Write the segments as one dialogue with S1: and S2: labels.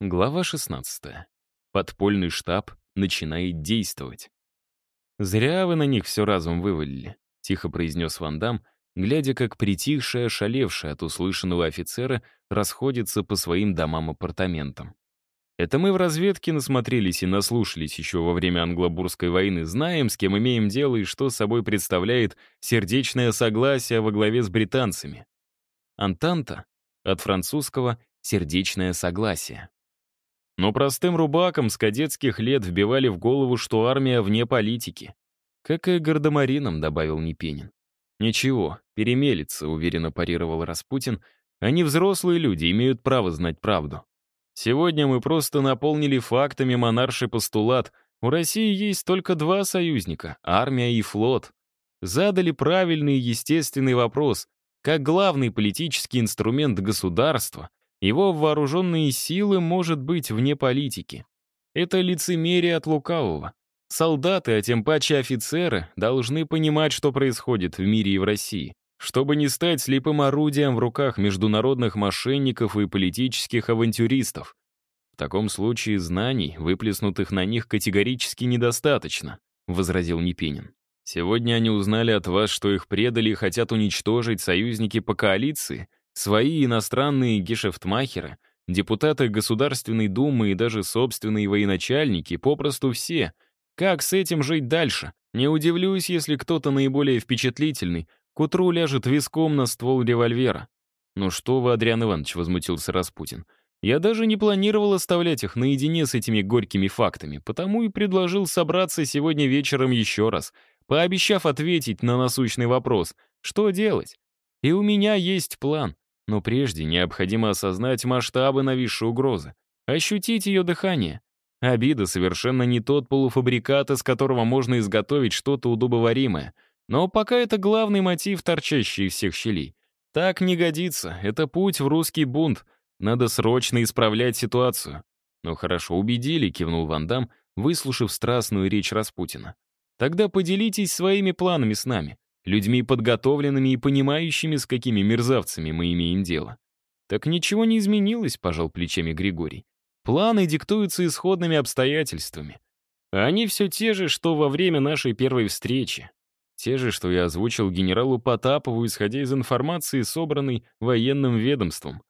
S1: Глава 16. Подпольный штаб начинает действовать. «Зря вы на них все разум вывалили», — тихо произнес Вандам, глядя, как притихшая, шалевшая от услышанного офицера расходится по своим домам-апартаментам. «Это мы в разведке насмотрелись и наслушались еще во время англобурской войны, знаем, с кем имеем дело и что собой представляет сердечное согласие во главе с британцами. Антанта от французского «сердечное согласие». Но простым рубакам с кадетских лет вбивали в голову, что армия вне политики. Как и гардемаринам, добавил Непенин. «Ничего, перемелится», — уверенно парировал Распутин. «Они взрослые люди, имеют право знать правду. Сегодня мы просто наполнили фактами монарший постулат. У России есть только два союзника — армия и флот. Задали правильный и естественный вопрос, как главный политический инструмент государства его вооруженные силы может быть вне политики. Это лицемерие от лукавого. Солдаты, а тем паче офицеры, должны понимать, что происходит в мире и в России, чтобы не стать слепым орудием в руках международных мошенников и политических авантюристов. В таком случае знаний, выплеснутых на них, категорически недостаточно, возразил Непенин. Сегодня они узнали от вас, что их предали и хотят уничтожить союзники по коалиции, Свои иностранные гешефтмахеры, депутаты Государственной Думы и даже собственные военачальники, попросту все. Как с этим жить дальше? Не удивлюсь, если кто-то наиболее впечатлительный к утру ляжет виском на ствол револьвера. «Ну что вы, Адриан Иванович», — возмутился Распутин. «Я даже не планировал оставлять их наедине с этими горькими фактами, потому и предложил собраться сегодня вечером еще раз, пообещав ответить на насущный вопрос, что делать. И у меня есть план. Но прежде необходимо осознать масштабы нависшей угрозы, ощутить ее дыхание. Обида совершенно не тот полуфабрикат, из которого можно изготовить что-то удобоваримое. Но пока это главный мотив, торчащий из всех щелей. Так не годится, это путь в русский бунт. Надо срочно исправлять ситуацию. «Ну хорошо, убедили», — кивнул Вандам, выслушав страстную речь Распутина. «Тогда поделитесь своими планами с нами людьми подготовленными и понимающими, с какими мерзавцами мы имеем дело. Так ничего не изменилось, пожал плечами Григорий. Планы диктуются исходными обстоятельствами. А они все те же, что во время нашей первой встречи. Те же, что я озвучил генералу Потапову, исходя из информации, собранной военным ведомством.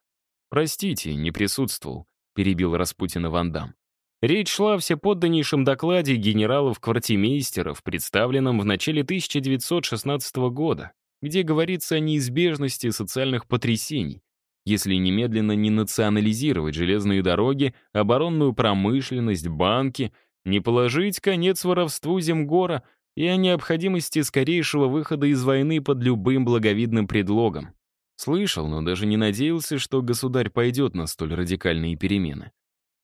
S1: «Простите, не присутствовал», — перебил Распутина Вандам. Речь шла о всеподданнейшем докладе генералов-квартимейстеров, представленном в начале 1916 года, где говорится о неизбежности социальных потрясений, если немедленно не национализировать железные дороги, оборонную промышленность, банки, не положить конец воровству Земгора и о необходимости скорейшего выхода из войны под любым благовидным предлогом. Слышал, но даже не надеялся, что государь пойдет на столь радикальные перемены.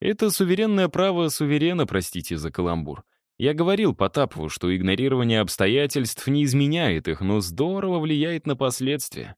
S1: Это суверенное право суверена, простите за каламбур. Я говорил Потапову, что игнорирование обстоятельств не изменяет их, но здорово влияет на последствия.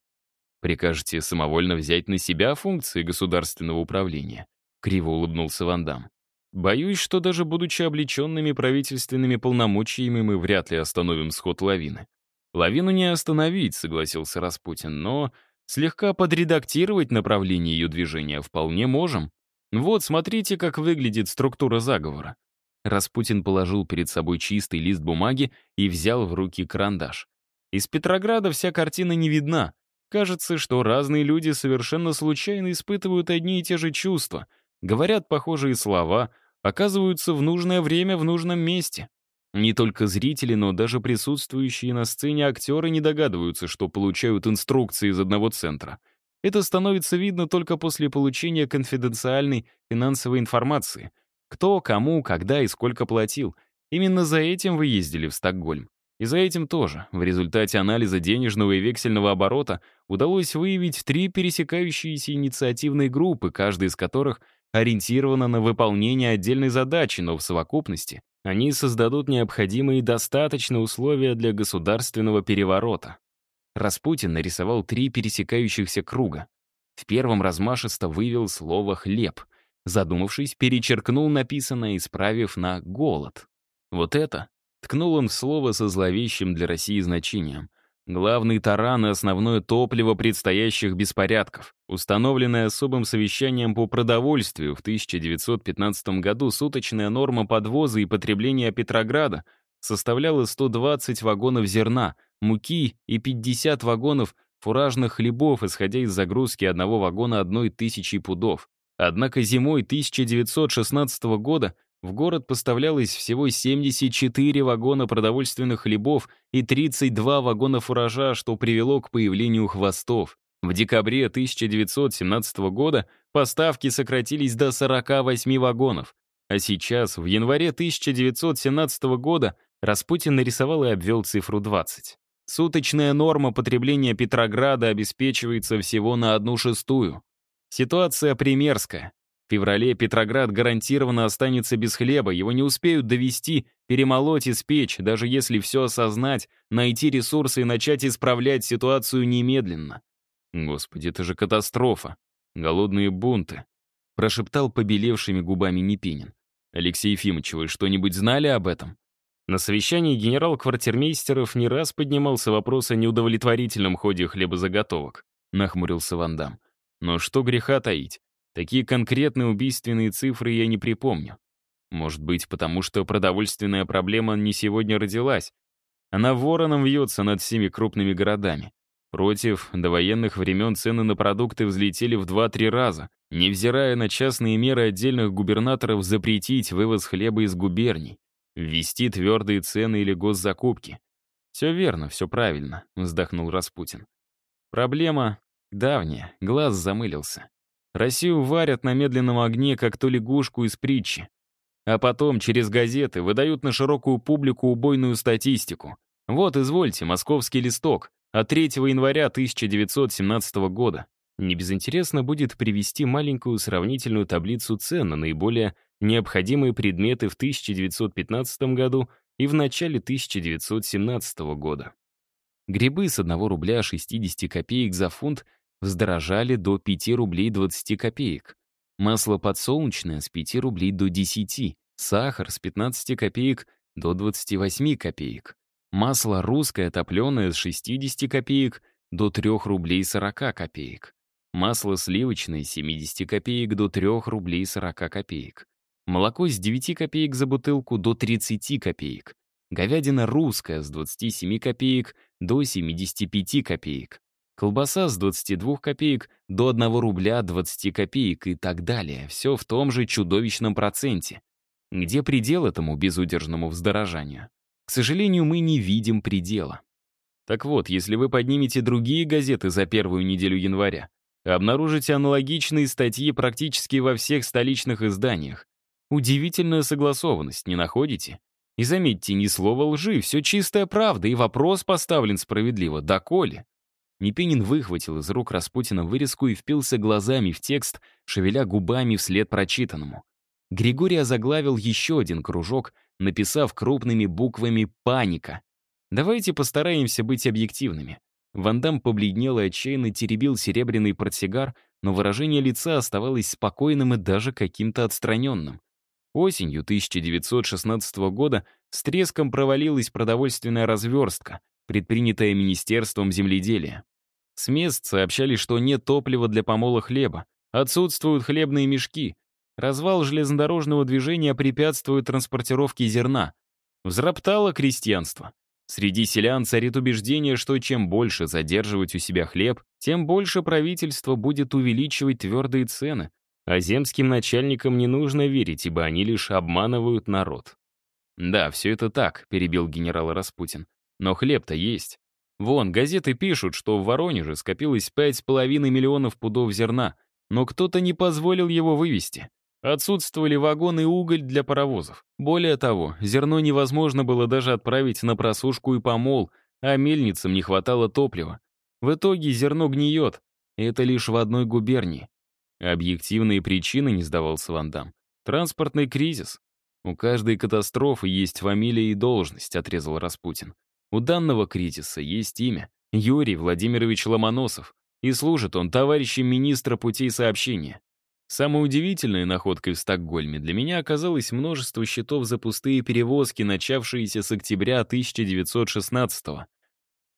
S1: Прикажете самовольно взять на себя функции государственного управления? Криво улыбнулся Вандам. Боюсь, что даже будучи облеченными правительственными полномочиями, мы вряд ли остановим сход лавины. Лавину не остановить, согласился Распутин, но слегка подредактировать направление ее движения вполне можем. Вот, смотрите, как выглядит структура заговора. Распутин положил перед собой чистый лист бумаги и взял в руки карандаш. Из Петрограда вся картина не видна. Кажется, что разные люди совершенно случайно испытывают одни и те же чувства, говорят похожие слова, оказываются в нужное время в нужном месте. Не только зрители, но даже присутствующие на сцене актеры не догадываются, что получают инструкции из одного центра — это становится видно только после получения конфиденциальной финансовой информации. Кто, кому, когда и сколько платил. Именно за этим вы ездили в Стокгольм. И за этим тоже. В результате анализа денежного и вексельного оборота удалось выявить три пересекающиеся инициативные группы, каждая из которых ориентирована на выполнение отдельной задачи, но в совокупности они создадут необходимые и достаточные условия для государственного переворота. Распутин нарисовал три пересекающихся круга. В первом размашисто вывел слово «хлеб», задумавшись, перечеркнул написанное, исправив на «голод». Вот это ткнул он в слово со зловещим для России значением. Главный таран и основное топливо предстоящих беспорядков. Установленная особым совещанием по продовольствию в 1915 году суточная норма подвоза и потребления Петрограда составляла 120 вагонов зерна, муки и 50 вагонов фуражных хлебов, исходя из загрузки одного вагона одной тысячи пудов. Однако зимой 1916 года в город поставлялось всего 74 вагона продовольственных хлебов и 32 вагона фуража, что привело к появлению хвостов. В декабре 1917 года поставки сократились до 48 вагонов, а сейчас, в январе 1917 года, Распутин нарисовал и обвел цифру 20. Суточная норма потребления Петрограда обеспечивается всего на одну шестую. Ситуация примерская. В феврале Петроград гарантированно останется без хлеба, его не успеют довести, перемолоть и спечь, даже если все осознать, найти ресурсы и начать исправлять ситуацию немедленно. Господи, это же катастрофа. Голодные бунты. Прошептал побелевшими губами Непинин. Алексей Ефимович, вы что-нибудь знали об этом? На совещании генерал-квартирмейстеров не раз поднимался вопрос о неудовлетворительном ходе хлебозаготовок. Нахмурился Вандам. Но что греха таить? Такие конкретные убийственные цифры я не припомню. Может быть, потому что продовольственная проблема не сегодня родилась. Она вороном вьется над всеми крупными городами. Против довоенных времен цены на продукты взлетели в 2-3 раза, невзирая на частные меры отдельных губернаторов запретить вывоз хлеба из губерний, ввести твердые цены или госзакупки. «Все верно, все правильно», — вздохнул Распутин. «Проблема давняя, глаз замылился. Россию варят на медленном огне, как то лягушку из притчи. А потом через газеты выдают на широкую публику убойную статистику. Вот, извольте, московский листок от 3 января 1917 года. Не безинтересно будет привести маленькую сравнительную таблицу цен на наиболее необходимые предметы в 1915 году и в начале 1917 года. Грибы с 1 рубля 60 копеек за фунт вздорожали до 5 рублей 20 копеек. Масло подсолнечное с 5 рублей до 10, сахар с 15 копеек до 28 копеек. Масло русское топленое с 60 копеек до 3 рублей 40 копеек. Масло сливочное с 70 копеек до 3 рублей 40 копеек. Молоко с 9 копеек за бутылку до 30 копеек. Говядина русская с 27 копеек до 75 копеек. Колбаса с 22 копеек до 1 рубля 20 копеек и так далее. Все в том же чудовищном проценте. Где предел этому безудержному вздорожанию? К сожалению, мы не видим предела. Так вот, если вы поднимете другие газеты за первую неделю января, обнаружите аналогичные статьи практически во всех столичных изданиях. Удивительная согласованность, не находите? И заметьте, ни слова лжи, все чистая правда, и вопрос поставлен справедливо. Доколе? Непенин выхватил из рук Распутина вырезку и впился глазами в текст, шевеля губами вслед прочитанному. Григорий озаглавил еще один кружок, написав крупными буквами «Паника». Давайте постараемся быть объективными. Вандам побледнел и отчаянно теребил серебряный портсигар, но выражение лица оставалось спокойным и даже каким-то отстраненным. Осенью 1916 года с треском провалилась продовольственная разверстка, предпринятое Министерством земледелия. С мест сообщали, что нет топлива для помола хлеба, отсутствуют хлебные мешки, развал железнодорожного движения препятствует транспортировке зерна. Взроптало крестьянство. Среди селян царит убеждение, что чем больше задерживать у себя хлеб, тем больше правительство будет увеличивать твердые цены, а земским начальникам не нужно верить, ибо они лишь обманывают народ. «Да, все это так», — перебил генерал Распутин. Но хлеб-то есть. Вон, газеты пишут, что в Воронеже скопилось 5,5 миллионов пудов зерна, но кто-то не позволил его вывести. Отсутствовали вагоны и уголь для паровозов. Более того, зерно невозможно было даже отправить на просушку и помол, а мельницам не хватало топлива. В итоге зерно гниет, и это лишь в одной губернии. Объективные причины, не сдавался Вандам. Транспортный кризис. У каждой катастрофы есть фамилия и должность, отрезал Распутин. У данного кризиса есть имя — Юрий Владимирович Ломоносов, и служит он товарищем министра путей сообщения. Самой удивительной находкой в Стокгольме для меня оказалось множество счетов за пустые перевозки, начавшиеся с октября 1916 -го.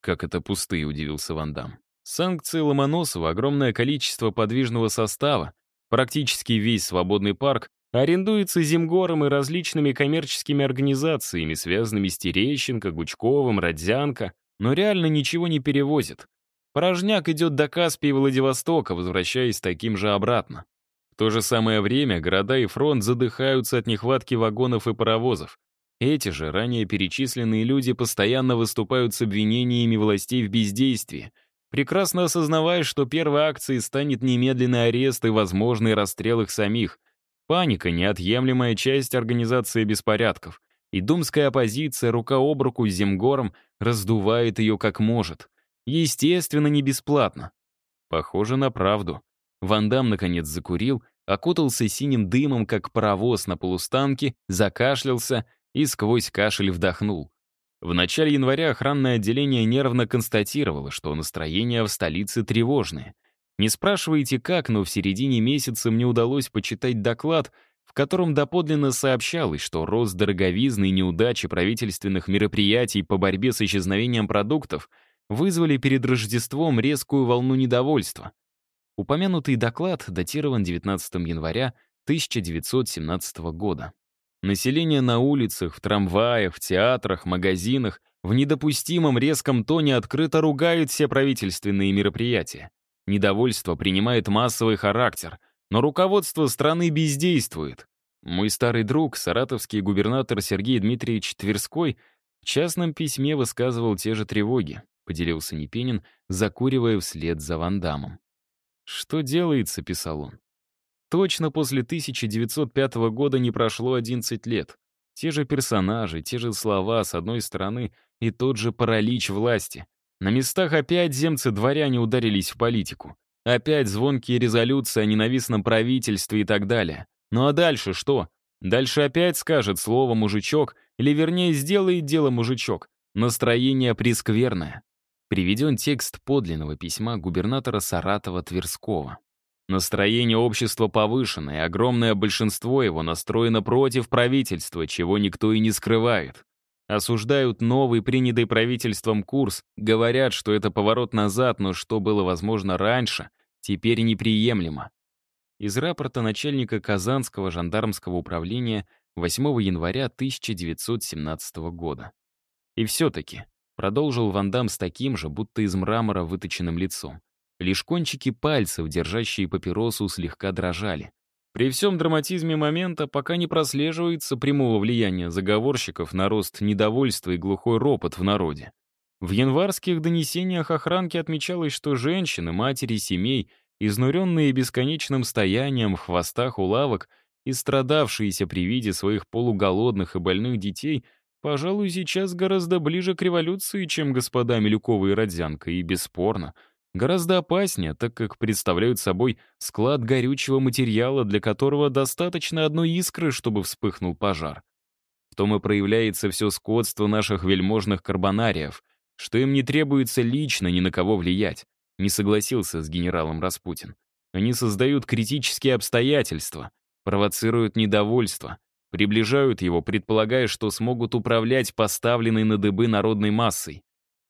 S1: Как это пустые, удивился Вандам. Санкции Ломоносова, огромное количество подвижного состава, практически весь свободный парк арендуется Земгором и различными коммерческими организациями, связанными с Терещенко, Гучковым, Родзянко, но реально ничего не перевозит. Порожняк идет до Каспия и Владивостока, возвращаясь таким же обратно. В то же самое время города и фронт задыхаются от нехватки вагонов и паровозов. Эти же ранее перечисленные люди постоянно выступают с обвинениями властей в бездействии, прекрасно осознавая, что первой акцией станет немедленный арест и возможный расстрел их самих. Паника — неотъемлемая часть организации беспорядков, и думская оппозиция рука об руку с Земгором раздувает ее как может. Естественно, не бесплатно. Похоже на правду. Вандам наконец закурил, окутался синим дымом, как паровоз на полустанке, закашлялся и сквозь кашель вдохнул. В начале января охранное отделение нервно констатировало, что настроение в столице тревожное. Не спрашивайте как, но в середине месяца мне удалось почитать доклад, в котором доподлинно сообщалось, что рост дороговизны и неудачи правительственных мероприятий по борьбе с исчезновением продуктов вызвали перед Рождеством резкую волну недовольства. Упомянутый доклад датирован 19 января 1917 года. Население на улицах, в трамваях, в театрах, магазинах в недопустимом резком тоне открыто ругают все правительственные мероприятия. Недовольство принимает массовый характер, но руководство страны бездействует. Мой старый друг, саратовский губернатор Сергей Дмитриевич Тверской, в частном письме высказывал те же тревоги, поделился Непенин, закуривая вслед за Вандамом. «Что делается?» — писал он. Точно после 1905 года не прошло 11 лет. Те же персонажи, те же слова, с одной стороны, и тот же паралич власти. На местах опять земцы-дворяне ударились в политику. Опять звонкие резолюции о ненавистном правительстве и так далее. Ну а дальше что? Дальше опять скажет слово «мужичок», или вернее сделает дело «мужичок». Настроение прескверное. Приведен текст подлинного письма губернатора Саратова Тверского. Настроение общества повышенное, огромное большинство его настроено против правительства, чего никто и не скрывает. Осуждают новый, принятый правительством курс, говорят, что это поворот назад, но что было возможно раньше, теперь неприемлемо. Из рапорта начальника Казанского жандармского управления 8 января 1917 года. И все-таки, продолжил Вандам с таким же, будто из мрамора выточенным лицом. Лишь кончики пальцев, держащие папиросу, слегка дрожали. При всем драматизме момента пока не прослеживается прямого влияния заговорщиков на рост недовольства и глухой ропот в народе. В январских донесениях охранки отмечалось, что женщины, матери семей, изнуренные бесконечным стоянием в хвостах у лавок и страдавшиеся при виде своих полуголодных и больных детей, пожалуй, сейчас гораздо ближе к революции, чем господа Милюкова и Родзянко, и бесспорно — Гораздо опаснее, так как представляют собой склад горючего материала, для которого достаточно одной искры, чтобы вспыхнул пожар. В том и проявляется все скотство наших вельможных карбонариев, что им не требуется лично ни на кого влиять, не согласился с генералом Распутин. Они создают критические обстоятельства, провоцируют недовольство, приближают его, предполагая, что смогут управлять поставленной на дыбы народной массой.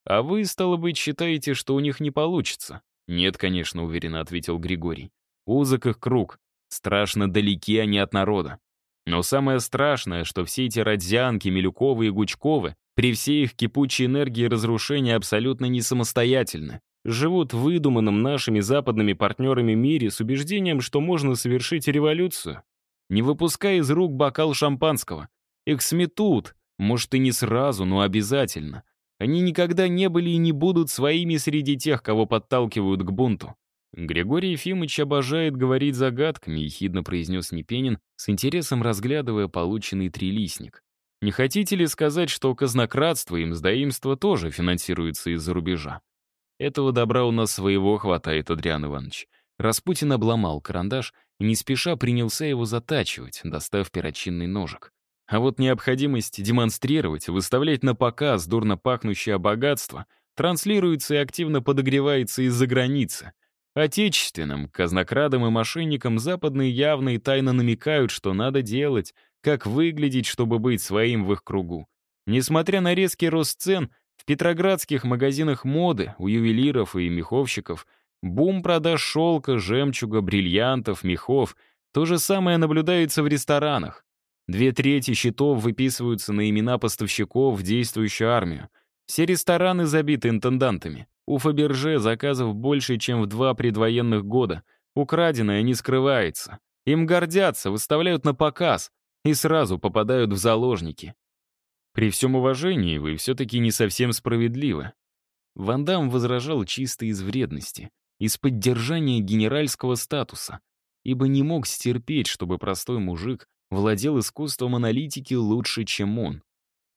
S1: «А вы, стало быть, считаете, что у них не получится?» «Нет, конечно», — уверенно ответил Григорий. «Узок их круг. Страшно далеки они от народа. Но самое страшное, что все эти Родзянки, Милюковы и Гучковы при всей их кипучей энергии разрушения абсолютно не самостоятельны. Живут в выдуманном нашими западными партнерами мире с убеждением, что можно совершить революцию. Не выпуская из рук бокал шампанского. Их сметут, может и не сразу, но обязательно. Они никогда не были и не будут своими среди тех, кого подталкивают к бунту. Григорий Ефимович обожает говорить загадками, ехидно произнес Непенин, с интересом разглядывая полученный трилистник. Не хотите ли сказать, что казнократство и мздоимство тоже финансируется из-за рубежа? Этого добра у нас своего хватает, Адриан Иванович. Распутин обломал карандаш и не спеша принялся его затачивать, достав перочинный ножик. А вот необходимость демонстрировать, выставлять на показ дурно пахнущее богатство транслируется и активно подогревается из-за границы. Отечественным, казнокрадам и мошенникам западные явно и тайно намекают, что надо делать, как выглядеть, чтобы быть своим в их кругу. Несмотря на резкий рост цен, В петроградских магазинах моды, у ювелиров и меховщиков бум продаж шелка, жемчуга, бриллиантов, мехов. То же самое наблюдается в ресторанах. Две трети счетов выписываются на имена поставщиков в действующую армию. Все рестораны забиты интендантами. У Фаберже заказов больше, чем в два предвоенных года. Украденное не скрывается. Им гордятся, выставляют на показ и сразу попадают в заложники. При всем уважении вы все-таки не совсем справедливы. Ван Дам возражал чисто из вредности, из поддержания генеральского статуса, ибо не мог стерпеть, чтобы простой мужик владел искусством аналитики лучше, чем он.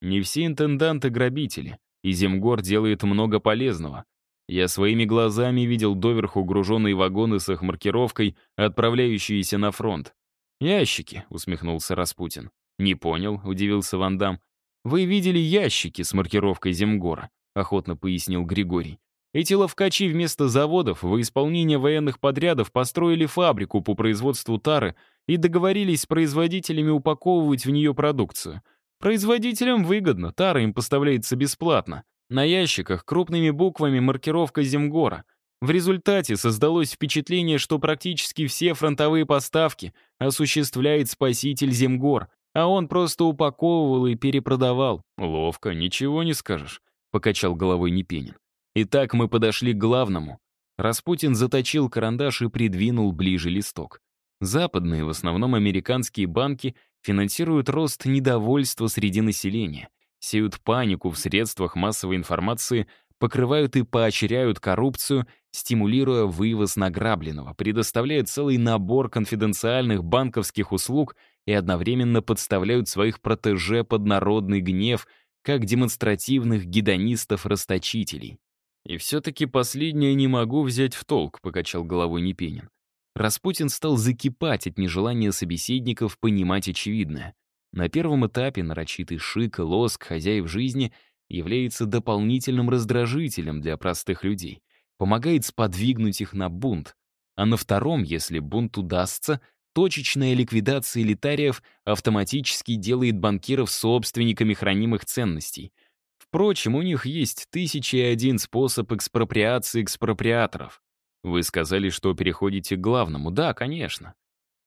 S1: Не все интенданты грабители, и Земгор делает много полезного. Я своими глазами видел доверху груженные вагоны с их маркировкой, отправляющиеся на фронт. «Ящики», — усмехнулся Распутин. «Не понял», — удивился Вандам. «Вы видели ящики с маркировкой Земгора», — охотно пояснил Григорий. «Эти ловкачи вместо заводов во исполнение военных подрядов построили фабрику по производству тары и договорились с производителями упаковывать в нее продукцию. Производителям выгодно, тара им поставляется бесплатно. На ящиках крупными буквами маркировка Земгора. В результате создалось впечатление, что практически все фронтовые поставки осуществляет спаситель Земгор, а он просто упаковывал и перепродавал. «Ловко, ничего не скажешь», — покачал головой Непенин. Итак, мы подошли к главному. Распутин заточил карандаш и придвинул ближе листок. Западные, в основном американские банки, финансируют рост недовольства среди населения, сеют панику в средствах массовой информации, покрывают и поощряют коррупцию, стимулируя вывоз награбленного, предоставляют целый набор конфиденциальных банковских услуг и одновременно подставляют своих протеже под народный гнев, как демонстративных гедонистов-расточителей. «И все-таки последнее не могу взять в толк», — покачал головой Непенин. Распутин стал закипать от нежелания собеседников понимать очевидное. На первом этапе нарочитый шик и лоск хозяев жизни является дополнительным раздражителем для простых людей, помогает сподвигнуть их на бунт. А на втором, если бунт удастся, точечная ликвидация элитариев автоматически делает банкиров собственниками хранимых ценностей. Впрочем, у них есть тысячи и один способ экспроприации экспроприаторов. Вы сказали, что переходите к главному. Да, конечно.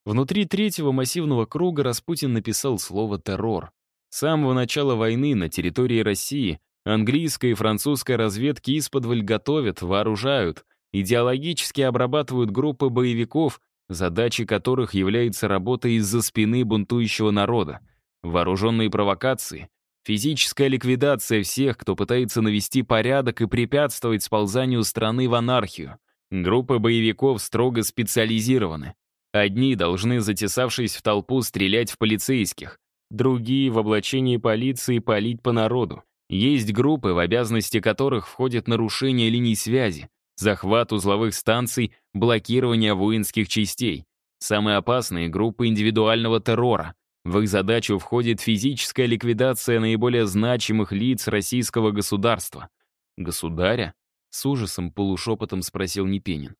S1: Внутри третьего массивного круга Распутин написал слово «террор». С самого начала войны на территории России английская и французская разведки исподволь готовят, вооружают, идеологически обрабатывают группы боевиков, задачей которых является работа из-за спины бунтующего народа, вооруженные провокации, физическая ликвидация всех, кто пытается навести порядок и препятствовать сползанию страны в анархию. Группы боевиков строго специализированы. Одни должны, затесавшись в толпу, стрелять в полицейских, другие в облачении полиции палить по народу. Есть группы, в обязанности которых входит нарушение линий связи, захват узловых станций, блокирование воинских частей. Самые опасные — группы индивидуального террора. В их задачу входит физическая ликвидация наиболее значимых лиц российского государства. Государя? С ужасом полушепотом спросил Непенин.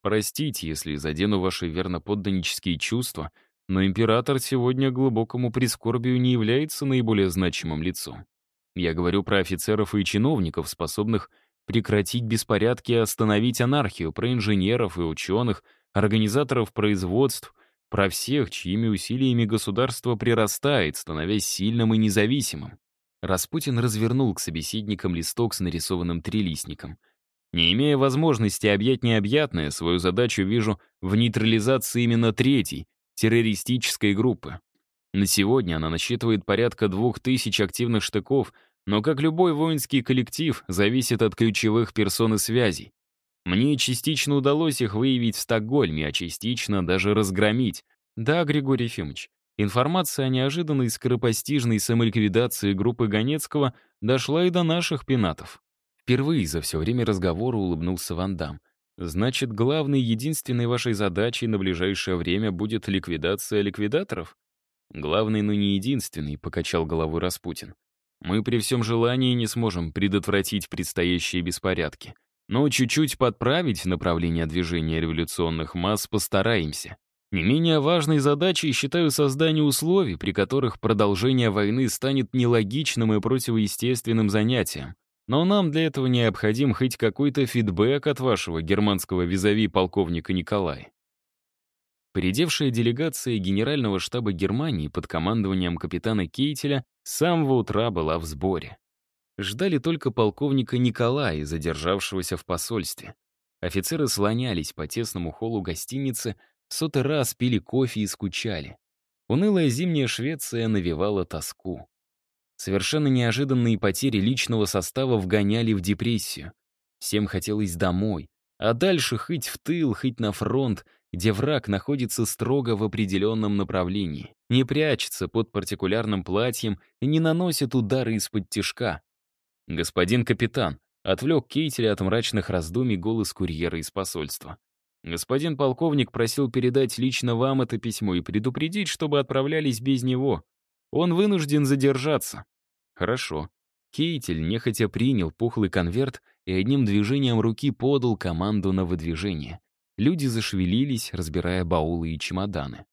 S1: «Простите, если задену ваши верноподданнические чувства, но император сегодня глубокому прискорбию не является наиболее значимым лицом. Я говорю про офицеров и чиновников, способных прекратить беспорядки и остановить анархию, про инженеров и ученых, организаторов производств, про всех, чьими усилиями государство прирастает, становясь сильным и независимым. Распутин развернул к собеседникам листок с нарисованным трилистником — не имея возможности объять необъятное, свою задачу вижу в нейтрализации именно третьей, террористической группы. На сегодня она насчитывает порядка двух тысяч активных штыков, но, как любой воинский коллектив, зависит от ключевых персон и связей. Мне частично удалось их выявить в Стокгольме, а частично даже разгромить. Да, Григорий Ефимович, информация о неожиданной скоропостижной самоликвидации группы Ганецкого дошла и до наших пенатов. Впервые за все время разговора улыбнулся Ван Дам. «Значит, главной единственной вашей задачей на ближайшее время будет ликвидация ликвидаторов?» «Главной, но не единственной», — покачал головой Распутин. «Мы при всем желании не сможем предотвратить предстоящие беспорядки. Но чуть-чуть подправить направление движения революционных масс постараемся. Не менее важной задачей считаю создание условий, при которых продолжение войны станет нелогичным и противоестественным занятием. Но нам для этого необходим хоть какой-то фидбэк от вашего германского визави полковника Николая. Поредевшая делегация Генерального штаба Германии под командованием капитана Кейтеля с самого утра была в сборе. Ждали только полковника Николая, задержавшегося в посольстве. Офицеры слонялись по тесному холлу гостиницы, в сотый раз пили кофе и скучали. Унылая зимняя Швеция навевала тоску. Совершенно неожиданные потери личного состава вгоняли в депрессию. Всем хотелось домой, а дальше хоть в тыл, хоть на фронт, где враг находится строго в определенном направлении, не прячется под партикулярным платьем и не наносит удары из-под тишка. «Господин капитан», — отвлек Кейтеля от мрачных раздумий голос курьера из посольства. «Господин полковник просил передать лично вам это письмо и предупредить, чтобы отправлялись без него. Он вынужден задержаться». «Хорошо». Кейтель нехотя принял пухлый конверт и одним движением руки подал команду на выдвижение. Люди зашевелились, разбирая баулы и чемоданы.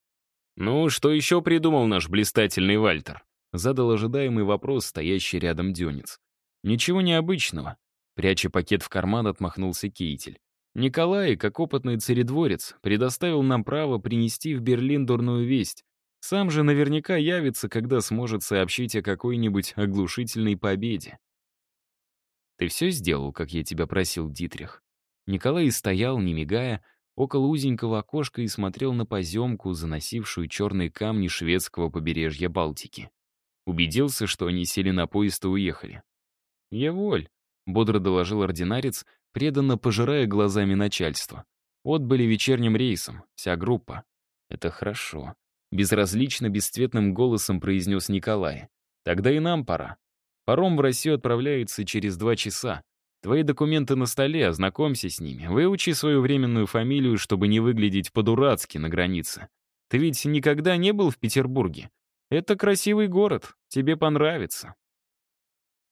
S1: «Ну, что еще придумал наш блистательный Вальтер?» Задал ожидаемый вопрос стоящий рядом Дёнец. «Ничего необычного». Пряча пакет в карман, отмахнулся Кейтель. «Николай, как опытный царедворец, предоставил нам право принести в Берлин дурную весть. Сам же наверняка явится, когда сможет сообщить о какой-нибудь оглушительной победе». «Ты все сделал, как я тебя просил, Дитрих?» Николай стоял, не мигая, около узенького окошка и смотрел на поземку, заносившую черные камни шведского побережья Балтики. Убедился, что они сели на поезд и уехали. «Я воль», — бодро доложил ординарец, преданно пожирая глазами начальства. Отбыли вечерним рейсом, вся группа. «Это хорошо», — безразлично, бесцветным голосом произнес Николай. «Тогда и нам пора. Паром в Россию отправляется через два часа. Твои документы на столе, ознакомься с ними. Выучи свою временную фамилию, чтобы не выглядеть по-дурацки на границе. Ты ведь никогда не был в Петербурге? Это красивый город, тебе понравится.